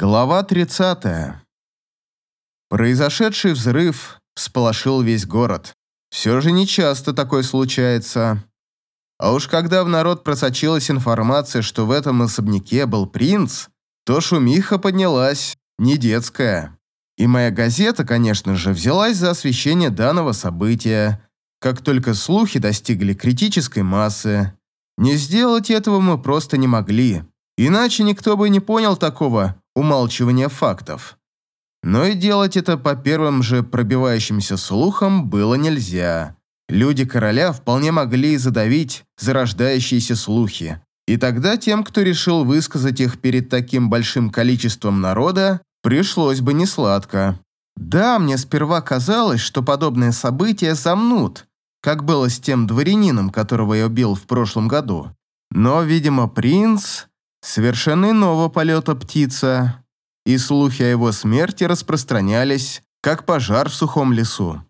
Глава 30. Произошедший взрыв всполошил весь город. Все же нечасто такое случается. А уж когда в народ просочилась информация, что в этом особняке был принц, то шумиха поднялась, не детская. И моя газета, конечно же, взялась за освещение данного события, как только слухи достигли критической массы. Не сделать этого мы просто не могли. Иначе никто бы не понял такого умалчивания фактов. Но и делать это по первым же пробивающимся слухам было нельзя. Люди короля вполне могли задавить зарождающиеся слухи. И тогда тем, кто решил высказать их перед таким большим количеством народа, пришлось бы несладко. Да, мне сперва казалось, что подобные события замнут, как было с тем дворянином, которого я убил в прошлом году. Но, видимо, принц совершенно иного полета птица, и слухи о его смерти распространялись, как пожар в сухом лесу.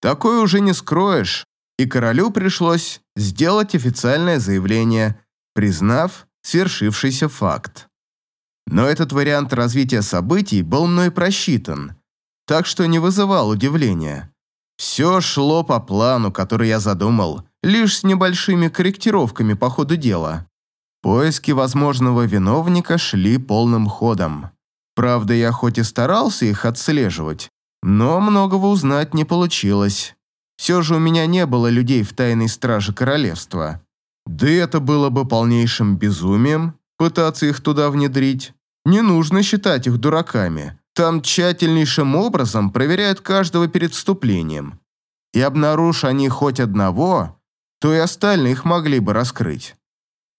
Такое уже не скроешь, и королю пришлось сделать официальное заявление, признав свершившийся факт. Но этот вариант развития событий был мной просчитан, так что не вызывал удивления. Все шло по плану, который я задумал, лишь с небольшими корректировками по ходу дела. Поиски возможного виновника шли полным ходом. Правда, я хоть и старался их отслеживать, но многого узнать не получилось. Все же у меня не было людей в тайной страже королевства. Да и это было бы полнейшим безумием пытаться их туда внедрить. Не нужно считать их дураками. Там тщательнейшим образом проверяют каждого перед вступлением. И обнаружь они хоть одного, то и остальных могли бы раскрыть.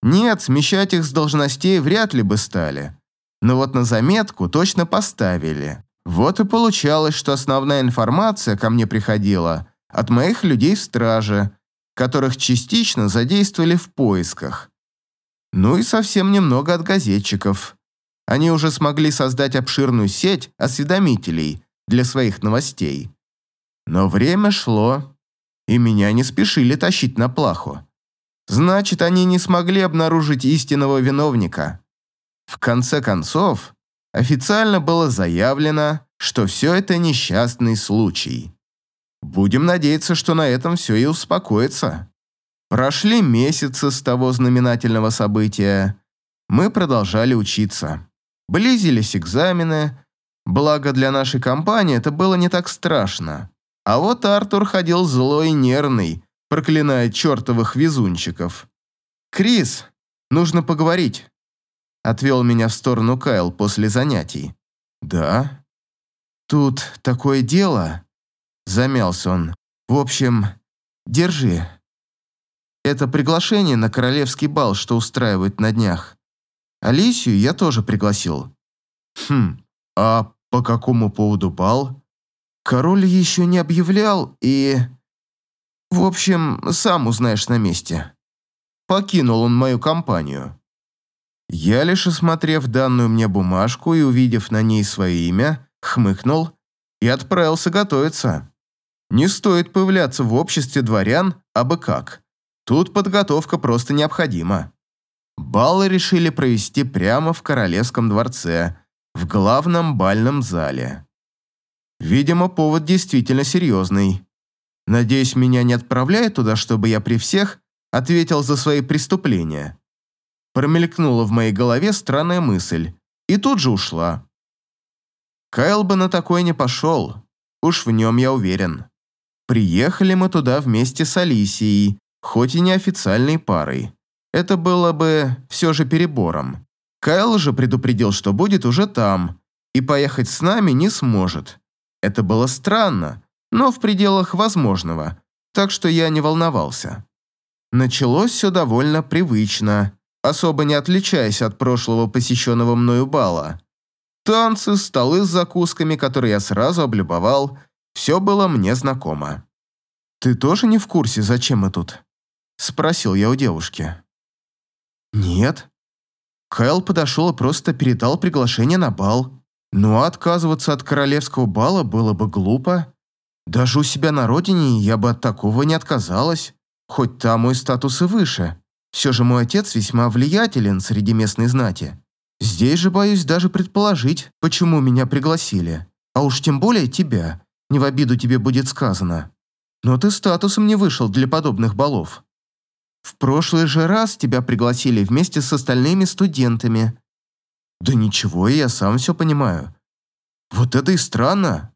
Нет, смещать их с должностей вряд ли бы стали. Но вот на заметку точно поставили. Вот и получалось, что основная информация ко мне приходила от моих людей в страже, которых частично задействовали в поисках. Ну и совсем немного от газетчиков. Они уже смогли создать обширную сеть осведомителей для своих новостей. Но время шло, и меня не спешили тащить на плаху. Значит, они не смогли обнаружить истинного виновника. В конце концов, официально было заявлено, что все это несчастный случай. Будем надеяться, что на этом все и успокоится. Прошли месяцы с того знаменательного события. Мы продолжали учиться. Близились экзамены. Благо для нашей компании это было не так страшно. А вот Артур ходил злой и нервный, проклиная чертовых везунчиков. «Крис, нужно поговорить», — отвел меня в сторону Кайл после занятий. «Да?» «Тут такое дело», — замялся он. «В общем, держи. Это приглашение на королевский бал, что устраивают на днях. Алисию я тоже пригласил». «Хм, а по какому поводу бал?» «Король еще не объявлял, и...» В общем, сам узнаешь на месте. Покинул он мою компанию. Я лишь осмотрев данную мне бумажку и увидев на ней свое имя, хмыкнул и отправился готовиться. Не стоит появляться в обществе дворян, а бы как. Тут подготовка просто необходима. Балы решили провести прямо в королевском дворце, в главном бальном зале. Видимо, повод действительно серьезный. Надеюсь, меня не отправляют туда, чтобы я при всех ответил за свои преступления. Промелькнула в моей голове странная мысль, и тут же ушла. Кайл бы на такое не пошел, уж в нем я уверен. Приехали мы туда вместе с Алисией, хоть и неофициальной парой. Это было бы все же перебором. Кайл же предупредил, что будет уже там, и поехать с нами не сможет. Это было странно, но в пределах возможного, так что я не волновался. Началось все довольно привычно, особо не отличаясь от прошлого посещенного мною бала. Танцы, столы с закусками, которые я сразу облюбовал, все было мне знакомо. «Ты тоже не в курсе, зачем мы тут?» – спросил я у девушки. «Нет». Кайл подошел и просто передал приглашение на бал. А отказываться от королевского бала было бы глупо. Даже у себя на родине я бы от такого не отказалась, хоть там мой статус и выше. Все же мой отец весьма влиятелен среди местной знати. Здесь же боюсь даже предположить, почему меня пригласили. А уж тем более тебя. Не в обиду тебе будет сказано. Но ты статусом не вышел для подобных балов. В прошлый же раз тебя пригласили вместе с остальными студентами. Да ничего, я сам все понимаю. Вот это и странно.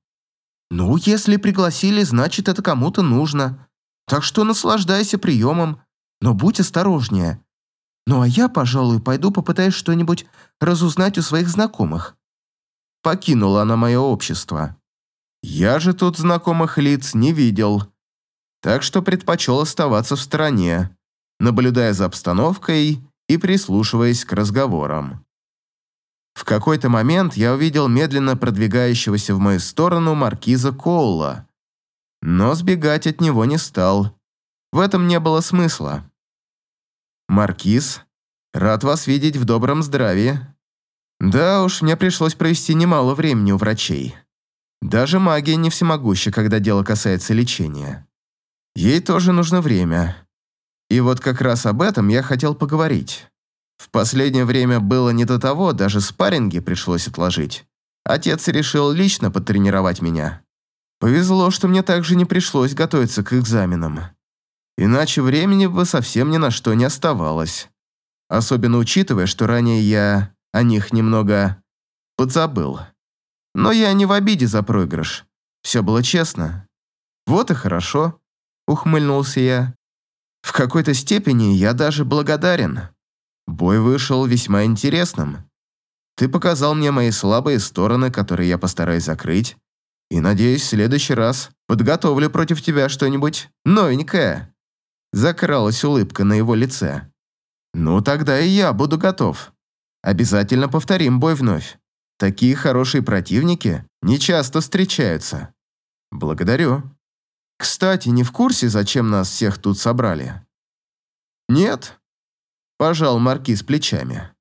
Ну, если пригласили, значит, это кому-то нужно. Так что наслаждайся приемом, но будь осторожнее. Ну а я, пожалуй, пойду попытаюсь что-нибудь разузнать у своих знакомых. Покинула она мое общество. Я же тут знакомых лиц не видел, так что предпочел оставаться в стороне, наблюдая за обстановкой и прислушиваясь к разговорам. В какой-то момент я увидел медленно продвигающегося в мою сторону маркиза Коула, но сбегать от него не стал. В этом не было смысла. «Маркиз, рад вас видеть в добром здравии. Да уж, мне пришлось провести немало времени у врачей. Даже магия не всемогуща, когда дело касается лечения. Ей тоже нужно время. И вот как раз об этом я хотел поговорить. В последнее время было не до того, даже спарринги пришлось отложить. Отец решил лично потренировать меня. Повезло, что мне также не пришлось готовиться к экзаменам. Иначе времени бы совсем ни на что не оставалось. Особенно учитывая, что ранее я о них немного подзабыл. Но я не в обиде за проигрыш. Все было честно. Вот и хорошо, ухмыльнулся я. В какой-то степени я даже благодарен. Бой вышел весьма интересным. Ты показал мне мои слабые стороны, которые я постараюсь закрыть, и, надеюсь, в следующий раз подготовлю против тебя что-нибудь новенькое». Закралась улыбка на его лице. «Ну, тогда и я буду готов. Обязательно повторим бой вновь. Такие хорошие противники не часто встречаются. Благодарю. Кстати, не в курсе, зачем нас всех тут собрали?» «Нет», Пожал маркиз плечами.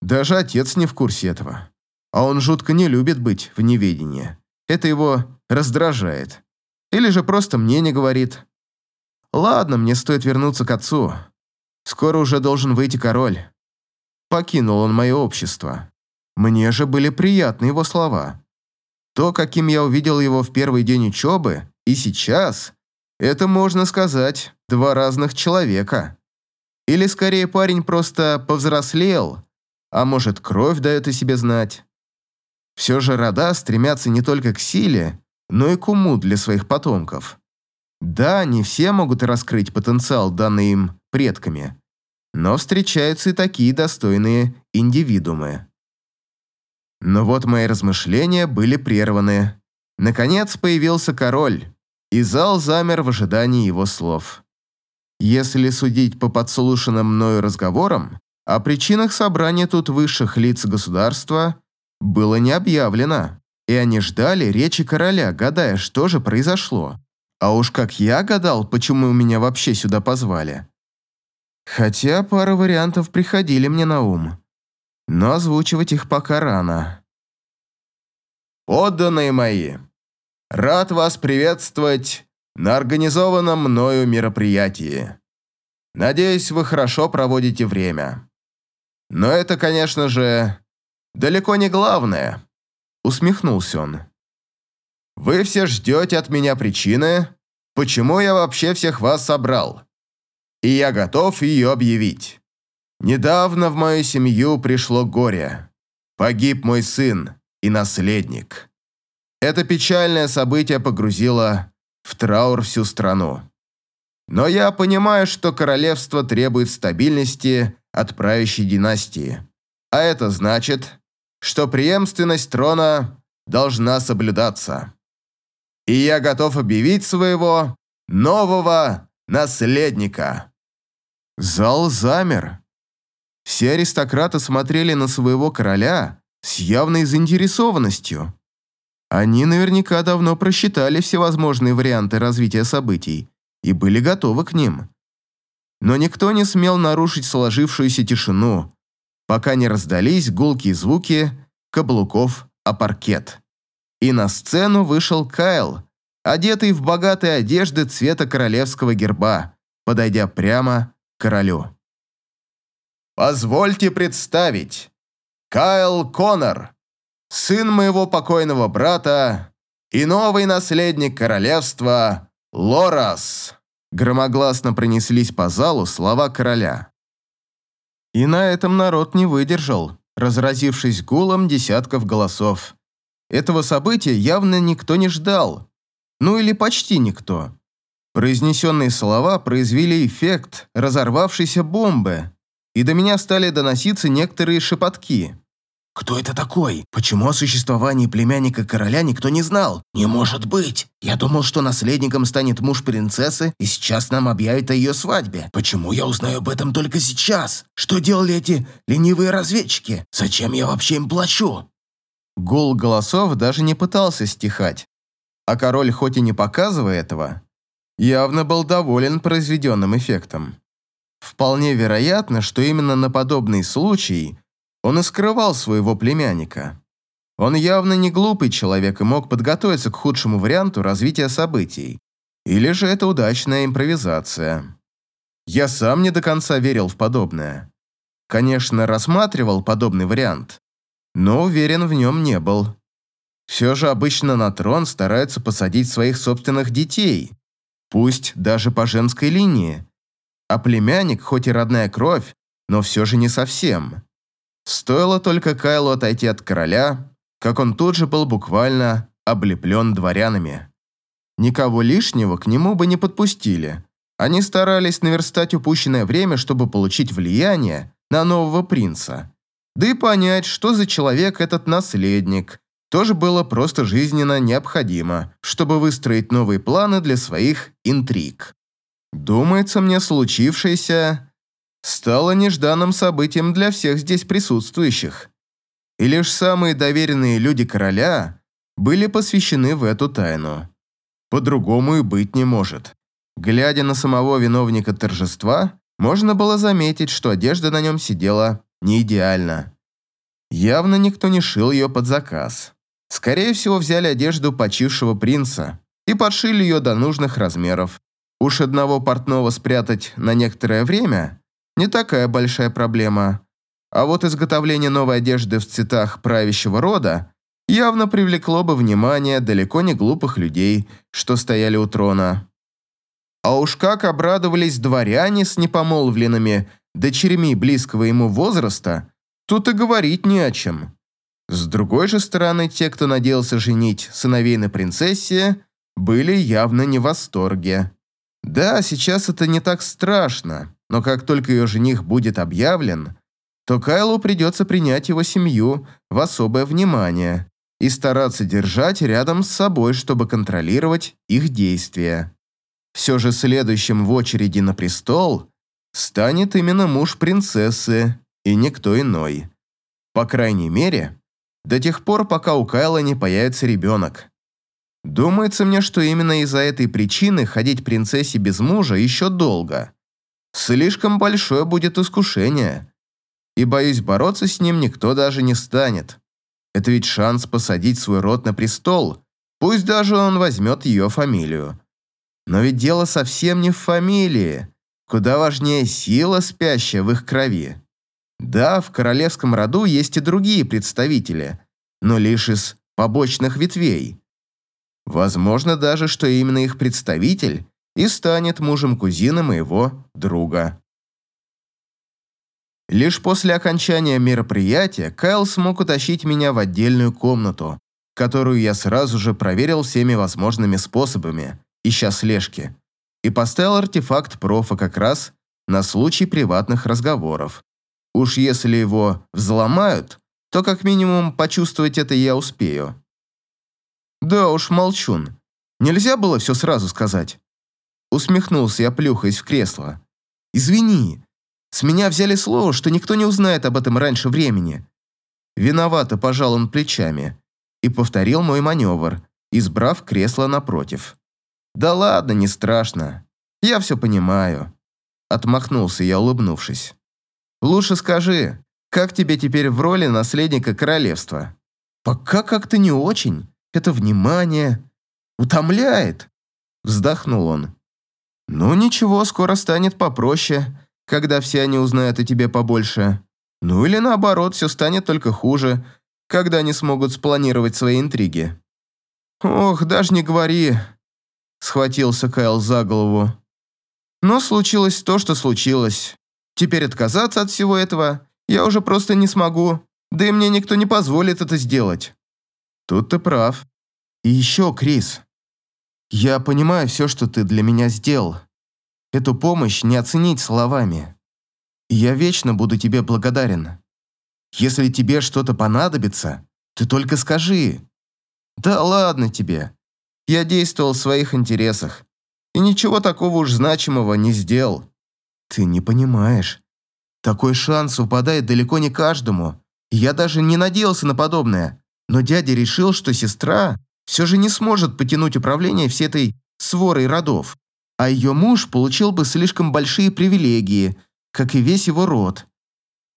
Даже отец не в курсе этого. А он жутко не любит быть в неведении. Это его раздражает. Или же просто мне не говорит. Ладно, мне стоит вернуться к отцу. Скоро уже должен выйти король. Покинул он мое общество. Мне же были приятны его слова. То, каким я увидел его в первый день учебы, и сейчас, это, можно сказать, два разных человека. Или скорее парень просто повзрослел, а может кровь дает о себе знать. Все же рода стремятся не только к силе, но и к уму для своих потомков. Да, не все могут раскрыть потенциал, данный им предками, но встречаются и такие достойные индивидуумы. Но вот мои размышления были прерваны. Наконец появился король, и зал замер в ожидании его слов. Если судить по подслушанным мною разговорам, о причинах собрания тут высших лиц государства было не объявлено, и они ждали речи короля, гадая, что же произошло. А уж как я гадал, почему меня вообще сюда позвали. Хотя пара вариантов приходили мне на ум, но озвучивать их пока рано. «Подданные мои, рад вас приветствовать на организованном мною мероприятии. Надеюсь, вы хорошо проводите время. Но это, конечно же, далеко не главное», — усмехнулся он. «Вы все ждете от меня причины, почему я вообще всех вас собрал. И я готов ее объявить. Недавно в мою семью пришло горе. Погиб мой сын и наследник. Это печальное событие погрузило в траур всю страну. Но я понимаю, что королевство требует стабильности от правящей династии. А это значит, что преемственность трона должна соблюдаться. И я готов объявить своего нового наследника. Зал замер. Все аристократы смотрели на своего короля с явной заинтересованностью. Они наверняка давно просчитали всевозможные варианты развития событий и были готовы к ним. Но никто не смел нарушить сложившуюся тишину, пока не раздались гулкие звуки каблуков о паркет. И на сцену вышел Кайл, одетый в богатые одежды цвета королевского герба, подойдя прямо к королю. «Позвольте представить, Кайл Коннор, сын моего покойного брата и новый наследник королевства Лорас!» Громогласно пронеслись по залу слова короля. И на этом народ не выдержал, разразившись гулом десятков голосов. Этого события явно никто не ждал. Ну или почти никто. Произнесенные слова произвели эффект разорвавшейся бомбы, и до меня стали доноситься некоторые шепотки. «Кто это такой? Почему о существовании племянника короля никто не знал? Не может быть! Я думал, что наследником станет муж принцессы, и сейчас нам объявят о ее свадьбе. Почему я узнаю об этом только сейчас? Что делали эти ленивые разведчики? Зачем я вообще им плачу?» Гул голосов даже не пытался стихать. А король, хоть и не показывая этого, явно был доволен произведенным эффектом. Вполне вероятно, что именно на подобный случай он и скрывал своего племянника. Он явно не глупый человек и мог подготовиться к худшему варианту развития событий. Или же это удачная импровизация. Я сам не до конца верил в подобное. Конечно, рассматривал подобный вариант, но уверен в нем не был. Все же обычно на трон стараются посадить своих собственных детей, пусть даже по женской линии. А племянник, хоть и родная кровь, но все же не совсем. Стоило только Кайлу отойти от короля, как он тут же был буквально облеплен дворянами. Никого лишнего к нему бы не подпустили. Они старались наверстать упущенное время, чтобы получить влияние на нового принца. Да и понять, что за человек этот наследник, тоже было просто жизненно необходимо, чтобы выстроить новые планы для своих интриг. Думается мне, случившееся стало нежданным событием для всех здесь присутствующих. И лишь самые доверенные люди короля были посвящены в эту тайну. По-другому и быть не может. Глядя на самого виновника торжества, можно было заметить, что одежда на нем сидела не идеально. Явно никто не шил ее под заказ. Скорее всего, взяли одежду почившего принца и подшили ее до нужных размеров. Уж одного портного спрятать на некоторое время не такая большая проблема. А вот изготовление новой одежды в цветах правящего рода явно привлекло бы внимание далеко не глупых людей, что стояли у трона. А уж как обрадовались дворяне с непомолвленными дочерьми близкого ему возраста, тут и говорить не о чем. С другой же стороны, те, кто надеялся женить сыновей на принцессе, были явно не в восторге. Да, сейчас это не так страшно, но как только ее жених будет объявлен, то Кайлу придется принять его семью в особое внимание и стараться держать рядом с собой, чтобы контролировать их действия. Все же следующим в очереди на престол станет именно муж принцессы и никто иной. По крайней мере, до тех пор, пока у Кайла не появится ребенок. Думается мне, что именно из-за этой причины ходить принцессе без мужа еще долго. Слишком большое будет искушение. И, боюсь, бороться с ним никто даже не станет. Это ведь шанс посадить свой род на престол, пусть даже он возьмет ее фамилию. Но ведь дело совсем не в фамилии. Куда важнее сила, спящая в их крови. Да, в королевском роду есть и другие представители, но лишь из побочных ветвей. Возможно даже, что именно их представитель и станет мужем кузины моего друга. Лишь после окончания мероприятия Кайл смог утащить меня в отдельную комнату, которую я сразу же проверил всеми возможными способами, ища слежки, и поставил артефакт профа как раз на случай приватных разговоров. Уж если его взломают, то как минимум почувствовать это я успею. Да уж, молчун. Нельзя было все сразу сказать. Усмехнулся я, плюхаясь в кресло. Извини, с меня взяли слово, что никто не узнает об этом раньше времени. Виновато пожал он плечами и повторил мой маневр, избрав кресло напротив. «Да ладно, не страшно. Я все понимаю». Отмахнулся я, улыбнувшись. Лучше скажи, как тебе теперь в роли наследника королевства? Пока как-то не очень. Это внимание утомляет. Вздохнул он. Ну ничего, скоро станет попроще, когда все они узнают о тебе побольше. Ну или наоборот, все станет только хуже, когда они смогут спланировать свои интриги. Ох, даже не говори, схватился Кайл за голову. Но случилось то, что случилось. Теперь отказаться от всего этого я уже просто не смогу, да и мне никто не позволит это сделать. Тут ты прав. И еще, Крис, я понимаю все, что ты для меня сделал. Эту помощь не оценить словами. И я вечно буду тебе благодарен. Если тебе что-то понадобится, ты только скажи. Да ладно тебе. Я действовал в своих интересах и ничего такого уж значимого не сделал. Ты не понимаешь. Такой шанс выпадает далеко не каждому. Я даже не надеялся на подобное. Но дядя решил, что сестра все же не сможет потянуть управление всей этой сворой родов, а ее муж получил бы слишком большие привилегии, как и весь его род.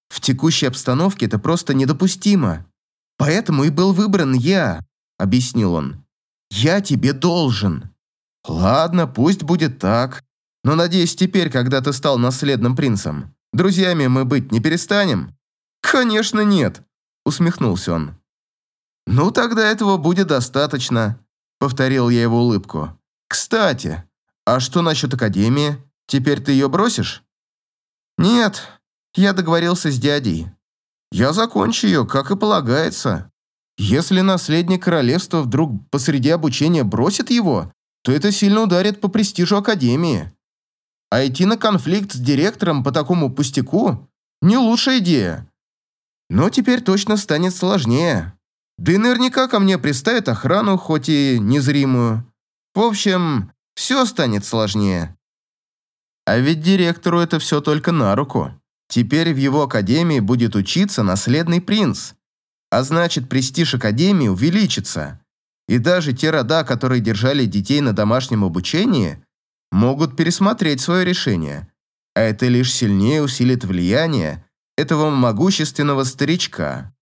В текущей обстановке это просто недопустимо. Поэтому и был выбран я, объяснил он. Я тебе должен. Ладно, пусть будет так. Но надеюсь, теперь, когда ты стал наследным принцем, друзьями мы быть не перестанем? Конечно, нет, усмехнулся он. «Ну, тогда этого будет достаточно», — повторил я его улыбку. «Кстати, а что насчет Академии? Теперь ты ее бросишь?» «Нет, я договорился с дядей. Я закончу ее, как и полагается. Если наследник королевства вдруг посреди обучения бросит его, то это сильно ударит по престижу Академии. А идти на конфликт с директором по такому пустяку – не лучшая идея. Но теперь точно станет сложнее». Да и наверняка ко мне приставят охрану, хоть и незримую. В общем, все станет сложнее. А ведь директору это все только на руку. Теперь в его академии будет учиться наследный принц. А значит, престиж академии увеличится. И даже те рода, которые держали детей на домашнем обучении, могут пересмотреть свое решение. А это лишь сильнее усилит влияние этого могущественного старичка.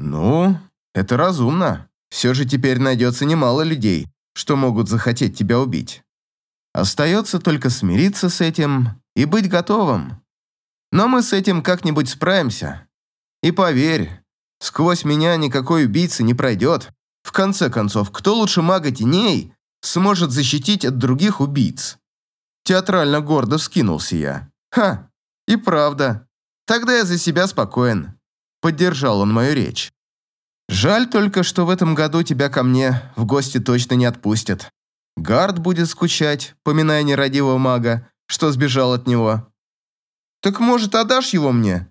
«Ну, это разумно. Все же теперь найдется немало людей, что могут захотеть тебя убить. Остается только смириться с этим и быть готовым. Но мы с этим как-нибудь справимся. И поверь, сквозь меня никакой убийца не пройдет. В конце концов, кто лучше мага теней сможет защитить от других убийц?» Театрально гордо вскинулся я. «Ха, и правда. Тогда я за себя спокоен. Поддержал он мою речь. Жаль только, что в этом году тебя ко мне в гости точно не отпустят. Гард будет скучать, поминая нерадивого мага, что сбежал от него. Так может, отдашь его мне?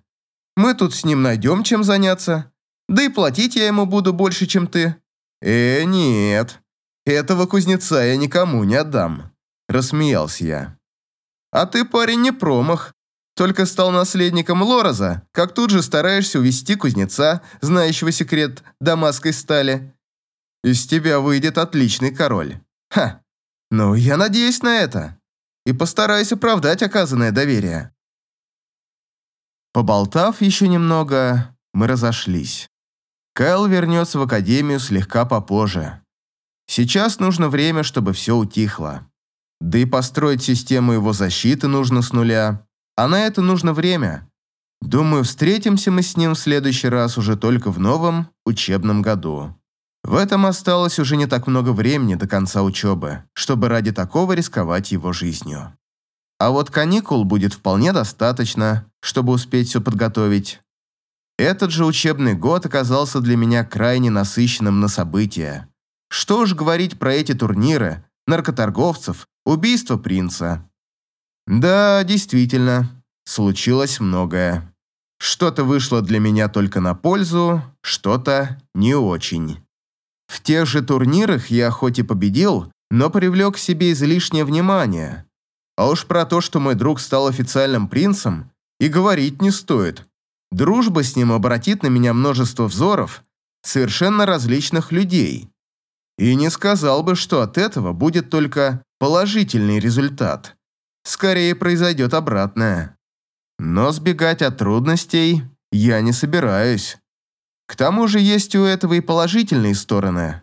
Мы тут с ним найдем чем заняться. Да и платить я ему буду больше, чем ты. Э, нет. Этого кузнеца я никому не отдам. Рассмеялся я. А ты, парень, не промах. Только стал наследником Лороза, как тут же стараешься увести кузнеца, знающего секрет дамасской стали. Из тебя выйдет отличный король. Ха! Ну, я надеюсь на это. И постараюсь оправдать оказанное доверие. Поболтав еще немного, мы разошлись. Кайл вернется в академию слегка попозже. Сейчас нужно время, чтобы все утихло. Да и построить систему его защиты нужно с нуля. А на это нужно время. Думаю, встретимся мы с ним в следующий раз уже только в новом учебном году. В этом осталось уже не так много времени до конца учебы, чтобы ради такого рисковать его жизнью. А вот каникул будет вполне достаточно, чтобы успеть все подготовить. Этот же учебный год оказался для меня крайне насыщенным на события. Что уж говорить про эти турниры, наркоторговцев, убийство принца. Да, действительно, случилось многое. Что-то вышло для меня только на пользу, что-то не очень. В тех же турнирах я хоть и победил, но привлек к себе излишнее внимание. А уж про то, что мой друг стал официальным принцем, и говорить не стоит. Дружба с ним обратит на меня множество взоров совершенно различных людей. И не сказал бы, что от этого будет только положительный результат скорее произойдет обратное. Но сбегать от трудностей я не собираюсь. К тому же есть у этого и положительные стороны.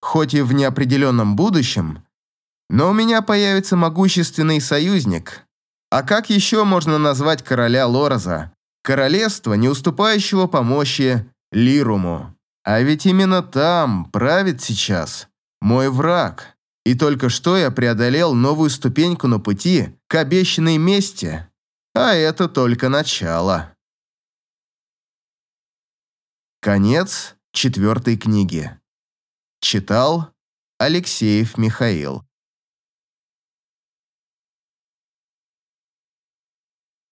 Хоть и в неопределенном будущем, но у меня появится могущественный союзник. А как еще можно назвать короля Лороза, королевства, не уступающего по мощи Лируму. А ведь именно там правит сейчас мой враг. И только что я преодолел новую ступеньку на пути к обещанной мести. А это только начало. Конец четвертой книги. Читал Алексеев Михаил.